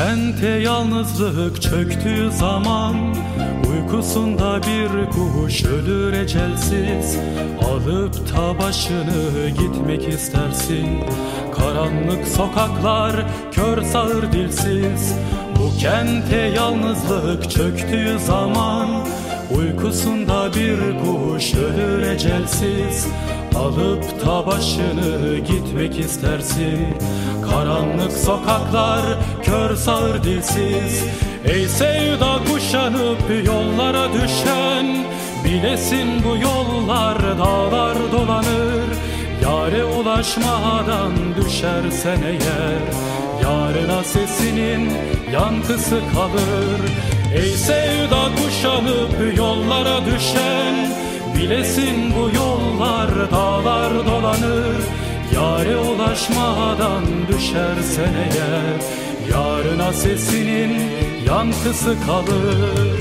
Kente yalnızlık çöktüğü zaman. Uykusunda bir kuş ölür ecelsiz. Alıp ta başını gitmek istersin. Karanlık sokaklar kör sağır dilsiz. Bu kente yalnızlık çöktüğü zaman. Uykusunda bir kuş ölür ecelsiz Alıp ta başını gitmek istersin. Karanlık sokaklar kör sağır dilsiz. Ey sevda kuşanıp yollara düşen Bilesin bu yollar dağlar dolanır. Yare ulaşmadan düşersen eğer Yarına sesinin yankısı kalır. Ey sevda kuşanıp yollara düşen Bilesin bu yollar dağlar dolanır. Yare ulaşmadan düşersen eğer Yarına sesinin yankısı kalır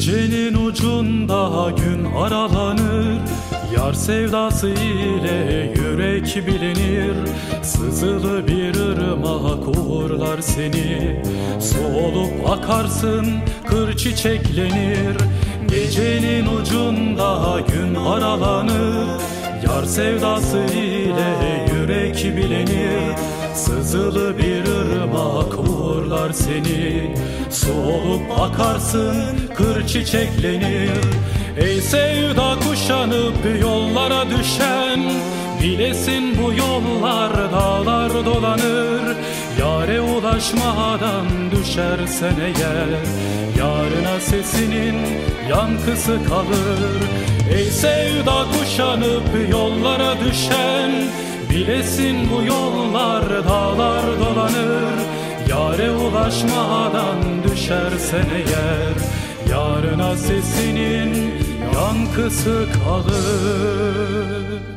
Gecenin ucunda gün aralanır. Yar sevdası ile yürek bilinir. Sızılı bir ırmak uğurlar seni. Su olup akarsın kır çiçeklenir Gecenin ucunda gün aralanır. Yar sevdası ile yürek bilinir. Sızılı bir ırmak uğurlar seni. Su olup akarsın kır çiçeklenir Ey sevda kuşanıp yollara düşen Bilesin bu yollar dağlar dolanır. Yare ulaşmadan düşersen eğer Yarına sesinin yankısı kalır. Ey sevda kuşanıp yollara düşen Bilesin bu yollar dağlar dolanır Yare ulaşmadan düşersen eğer Yarına sesinin yankısı kalır